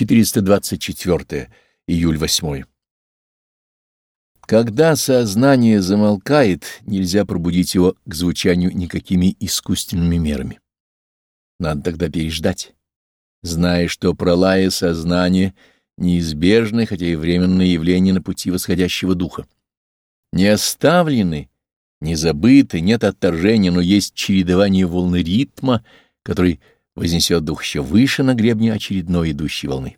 424 июль 8. Когда сознание замолкает, нельзя пробудить его к звучанию никакими искусственными мерами. Надо тогда переждать, зная, что пролая сознание — неизбежное, хотя и временное явление на пути восходящего духа. Не оставлены, не забыты, нет отторжения, но есть чередование волны ритма, который вознесет дух еще выше на гребне очередной идущей волны.